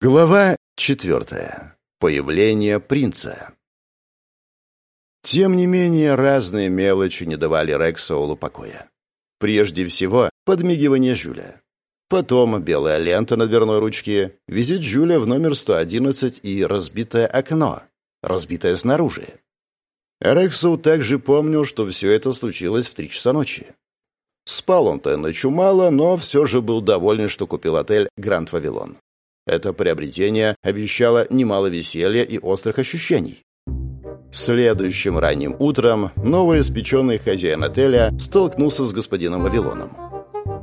Глава четвертая. Появление принца. Тем не менее, разные мелочи не давали Рексоулу покоя. Прежде всего, подмигивание Жюля. Потом белая лента на дверной ручке, визит Жюля в номер 111 и разбитое окно, разбитое снаружи. Рексоу также помнил, что все это случилось в три часа ночи. Спал он-то ночью мало, но все же был доволен, что купил отель «Гранд Вавилон». Это приобретение обещало немало веселья и острых ощущений. Следующим ранним утром новоиспеченный хозяин отеля столкнулся с господином Вавилоном.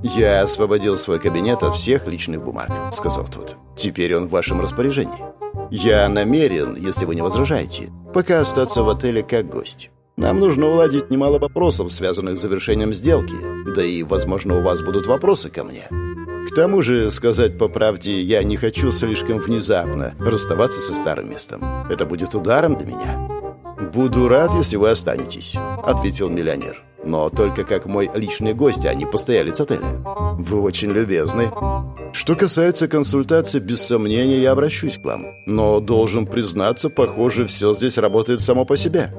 «Я освободил свой кабинет от всех личных бумаг», — сказал тот. «Теперь он в вашем распоряжении. Я намерен, если вы не возражаете, пока остаться в отеле как гость. Нам нужно уладить немало вопросов, связанных с завершением сделки, да и, возможно, у вас будут вопросы ко мне». К тому же, сказать по правде, я не хочу слишком внезапно расставаться со старым местом. Это будет ударом для меня. «Буду рад, если вы останетесь», — ответил миллионер. «Но только как мой личный гость, а не постоялец отеля. Вы очень любезны. Что касается консультации, без сомнения, я обращусь к вам. Но должен признаться, похоже, все здесь работает само по себе».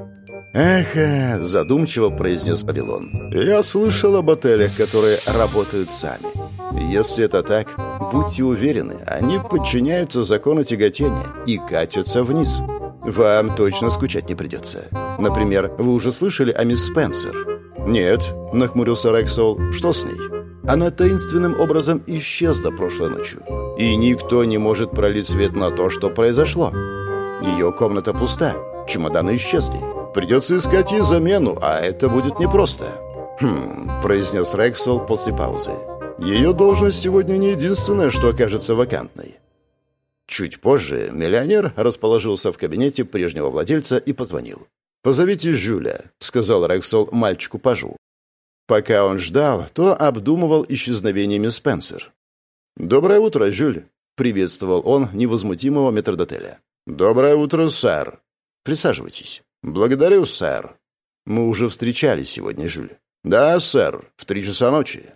«Эх, задумчиво произнес Вавилон. «Я слышал об отелях, которые работают сами. Если это так, будьте уверены, они подчиняются закону тяготения и катятся вниз. Вам точно скучать не придется. Например, вы уже слышали о мисс Спенсер? Нет, нахмурился Рексол. Что с ней? Она таинственным образом исчезла прошлой ночью. И никто не может пролить свет на то, что произошло. Ее комната пуста, чемоданы исчезли. Придется искать ей замену, а это будет непросто. «Хм», — произнес Рексол после паузы. Ее должность сегодня не единственная, что окажется вакантной. Чуть позже миллионер расположился в кабинете прежнего владельца и позвонил. «Позовите Жюля», — сказал Рексол мальчику-пажу. Пока он ждал, то обдумывал исчезновение мисс Спенсер. «Доброе утро, Жюль», — приветствовал он невозмутимого метрдотеля. «Доброе утро, сэр». «Присаживайтесь». «Благодарю, сэр». «Мы уже встречались сегодня, Жюль». «Да, сэр, в три часа ночи».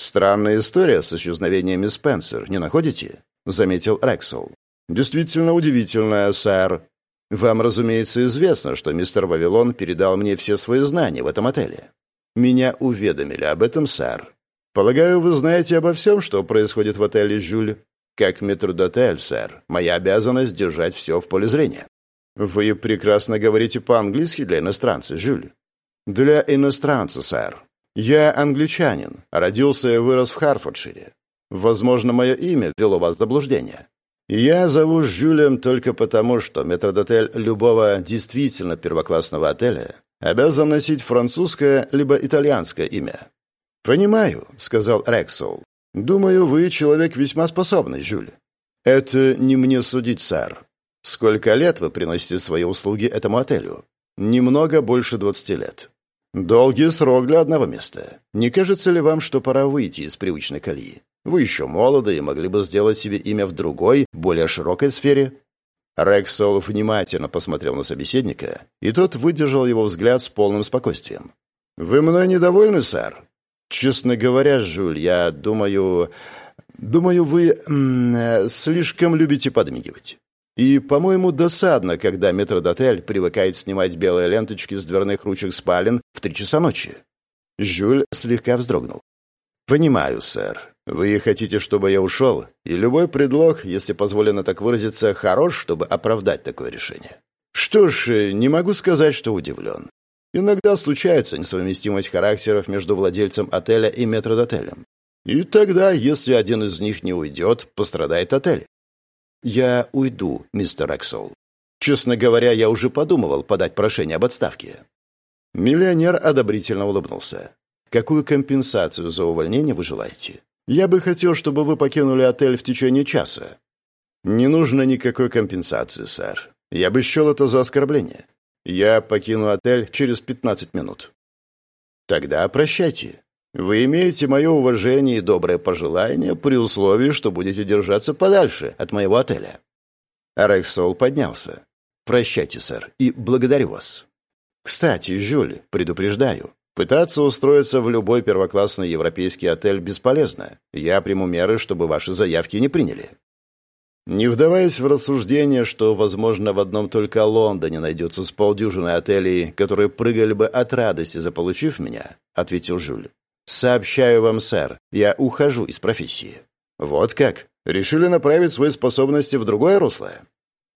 «Странная история с исчезновением мисс Спенсер, не находите?» — заметил Рексел. «Действительно удивительная, сэр. Вам, разумеется, известно, что мистер Вавилон передал мне все свои знания в этом отеле. Меня уведомили об этом, сэр. Полагаю, вы знаете обо всем, что происходит в отеле «Жюль». Как метрдотель, сэр, моя обязанность держать все в поле зрения. Вы прекрасно говорите по-английски для иностранца, Жюль. Для иностранца, сэр. «Я англичанин, родился и вырос в Харфордшире. Возможно, мое имя ввело вас в заблуждение. Я зову Жюлем только потому, что метродотель любого действительно первоклассного отеля обязан носить французское либо итальянское имя». «Понимаю», — сказал Рексол. «Думаю, вы человек весьма способный, Жюль». «Это не мне судить, сэр. Сколько лет вы приносите свои услуги этому отелю?» «Немного больше двадцати лет». «Долгий срок для одного места. Не кажется ли вам, что пора выйти из привычной колеи? Вы еще молоды и могли бы сделать себе имя в другой, более широкой сфере?» Рексол внимательно посмотрел на собеседника, и тот выдержал его взгляд с полным спокойствием. «Вы мной недовольны, сэр?» «Честно говоря, Жюль, я думаю... Думаю, вы м -м, слишком любите подмигивать. И, по-моему, досадно, когда метродотель привыкает снимать белые ленточки с дверных ручек спален в три часа ночи. Жюль слегка вздрогнул. «Понимаю, сэр. Вы хотите, чтобы я ушел, и любой предлог, если позволено так выразиться, хорош, чтобы оправдать такое решение. Что ж, не могу сказать, что удивлен. Иногда случается несовместимость характеров между владельцем отеля и метродотелем. И тогда, если один из них не уйдет, пострадает отель. «Я уйду, мистер Эксел. Честно говоря, я уже подумывал подать прошение об отставке». Миллионер одобрительно улыбнулся. «Какую компенсацию за увольнение вы желаете? Я бы хотел, чтобы вы покинули отель в течение часа». «Не нужно никакой компенсации, сэр. Я бы счел это за оскорбление. Я покину отель через пятнадцать минут». «Тогда прощайте. Вы имеете мое уважение и доброе пожелание при условии, что будете держаться подальше от моего отеля». Рексол поднялся. «Прощайте, сэр, и благодарю вас». «Кстати, Жюль, предупреждаю, пытаться устроиться в любой первоклассный европейский отель бесполезно. Я приму меры, чтобы ваши заявки не приняли». Не вдаваясь в рассуждение, что, возможно, в одном только Лондоне найдется с полдюжины отелей, которые прыгали бы от радости, заполучив меня, — ответил Жюль. «Сообщаю вам, сэр, я ухожу из профессии». «Вот как? Решили направить свои способности в другое русло?»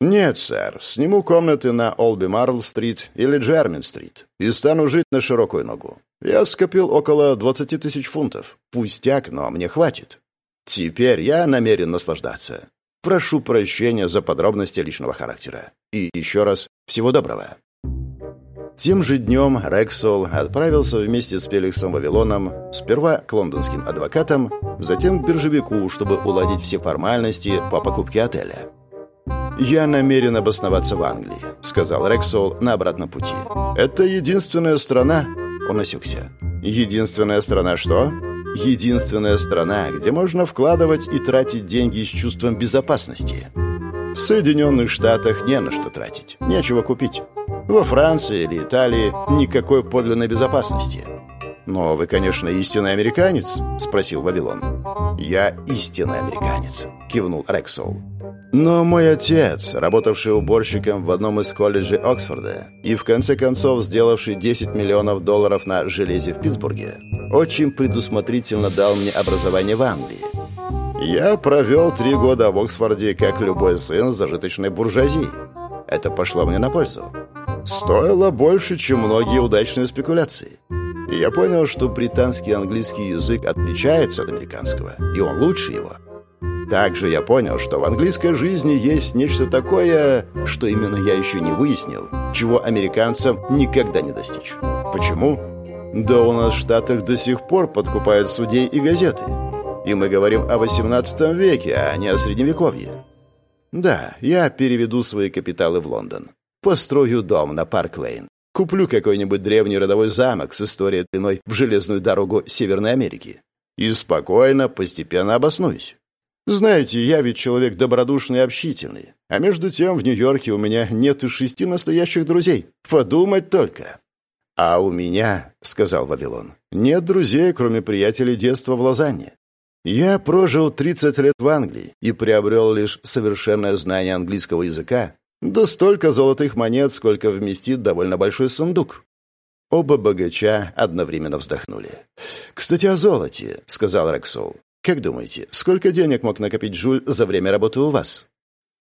«Нет, сэр. Сниму комнаты на Олби Марл-стрит или Джермин-стрит и стану жить на широкую ногу. Я скопил около 20 тысяч фунтов. Пустяк, но мне хватит. Теперь я намерен наслаждаться. Прошу прощения за подробности личного характера. И еще раз всего доброго». Тем же днем Рексол отправился вместе с Феликсом Вавилоном сперва к лондонским адвокатам, затем к биржевику, чтобы уладить все формальности по покупке отеля. «Я намерен обосноваться в Англии», — сказал Рексол на обратном пути. «Это единственная страна...» — он осекся. «Единственная страна что?» «Единственная страна, где можно вкладывать и тратить деньги с чувством безопасности». В Соединенных Штатах не на что тратить, нечего купить. Во Франции или Италии никакой подлинной безопасности. «Но вы, конечно, истинный американец?» — спросил Вавилон. «Я истинный американец», — кивнул Рексол. Но мой отец, работавший уборщиком в одном из колледжей Оксфорда и в конце концов сделавший 10 миллионов долларов на железе в Питтсбурге, очень предусмотрительно дал мне образование в Англии. Я провел три года в Оксфорде, как любой сын зажиточной буржуазии. Это пошло мне на пользу. Стоило больше, чем многие удачные спекуляции. И я понял, что британский английский язык отличается от американского, и он лучше его. Также я понял, что в английской жизни есть нечто такое, что именно я еще не выяснил, чего американцам никогда не достичь. Почему? Да у нас в Штатах до сих пор подкупают судей и газеты. И мы говорим о 18 веке, а не о Средневековье. Да, я переведу свои капиталы в Лондон. Построю дом на Парк-Лейн. Куплю какой-нибудь древний родовой замок с историей длиной в железную дорогу Северной Америки. И спокойно, постепенно обоснуюсь. Знаете, я ведь человек добродушный и общительный. А между тем в Нью-Йорке у меня нет и шести настоящих друзей. Подумать только. А у меня, — сказал Вавилон, — нет друзей, кроме приятелей детства в Лозанне. Я прожил 30 лет в Англии и приобрел лишь совершенное знание английского языка, да столько золотых монет, сколько вместит довольно большой сундук. Оба богача одновременно вздохнули. «Кстати, о золоте», — сказал Рексол. Как думаете, сколько денег мог накопить Жуль за время работы у вас?»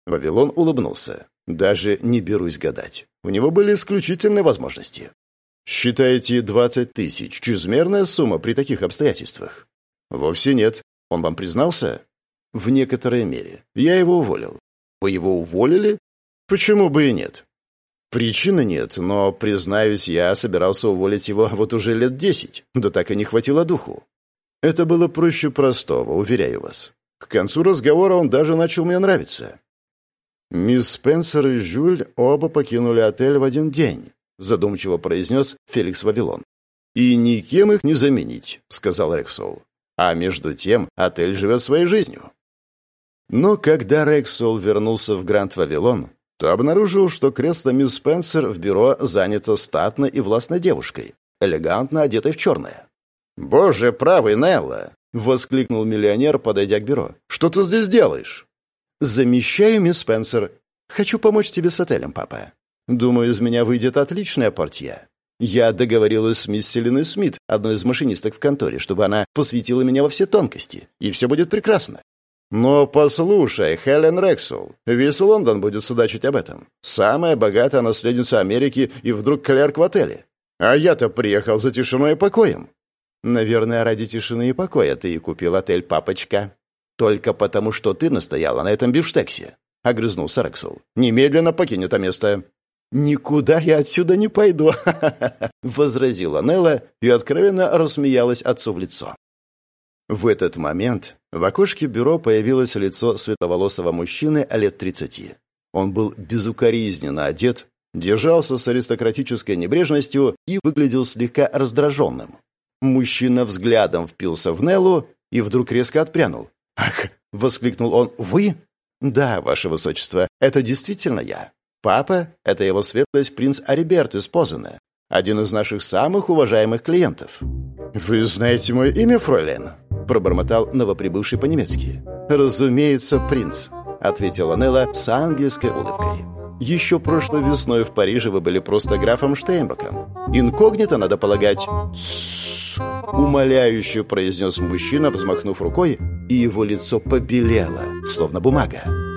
Вавилон улыбнулся. «Даже не берусь гадать. У него были исключительные возможности. Считаете, двадцать тысяч – чрезмерная сумма при таких обстоятельствах?» «Вовсе нет. Он вам признался?» «В некоторой мере. Я его уволил». «Вы его уволили?» «Почему бы и нет?» «Причины нет, но, признаюсь, я собирался уволить его вот уже лет десять, да так и не хватило духу. Это было проще простого, уверяю вас. К концу разговора он даже начал мне нравиться. «Мисс Спенсер и Жюль оба покинули отель в один день», задумчиво произнес Феликс Вавилон. «И никем их не заменить», — сказал Рексол. «А между тем отель живет своей жизнью». Но когда Рексол вернулся в Гранд Вавилон, то обнаружил, что кресло мисс Спенсер в бюро занято статной и властной девушкой, элегантно одетой в черное. «Боже правый, Нелла!» — воскликнул миллионер, подойдя к бюро. «Что ты здесь делаешь?» «Замещаю, мисс Спенсер. Хочу помочь тебе с отелем, папа. Думаю, из меня выйдет отличная портье. Я договорилась с мисс Селиной Смит, одной из машинисток в конторе, чтобы она посвятила меня во все тонкости, и все будет прекрасно. Но послушай, Хелен Рексул, весь Лондон будет судачить об этом. Самая богатая наследница Америки и вдруг клерк в отеле. А я-то приехал за тишиной и покоем. Наверное, ради тишины и покоя ты и купил отель «Папочка». Только потому, что ты настояла на этом бифштексе. Огрызнулся Рексел. Немедленно покинь это место. «Никуда я отсюда не пойду», — возразила Нелла и откровенно рассмеялась отцу в лицо. В этот момент в окошке бюро появилось лицо светловолосого мужчины лет тридцати. Он был безукоризненно одет, держался с аристократической небрежностью и выглядел слегка раздраженным. Мужчина взглядом впился в Неллу и вдруг резко отпрянул. «Ах!» — воскликнул он. «Вы?» «Да, ваше высочество, это действительно я. Папа — это его светлость принц Ариберт из Позана, один из наших самых уважаемых клиентов». «Вы знаете мое имя, фройлен?» — пробормотал новоприбывший по-немецки. «Разумеется, принц», — ответила Нелла с ангельской улыбкой. «Еще прошлой весной в Париже вы были просто графом Штейнбаком. Инкогнито, надо полагать». «Тссс!» — умоляюще произнес мужчина, взмахнув рукой, и его лицо побелело, словно бумага.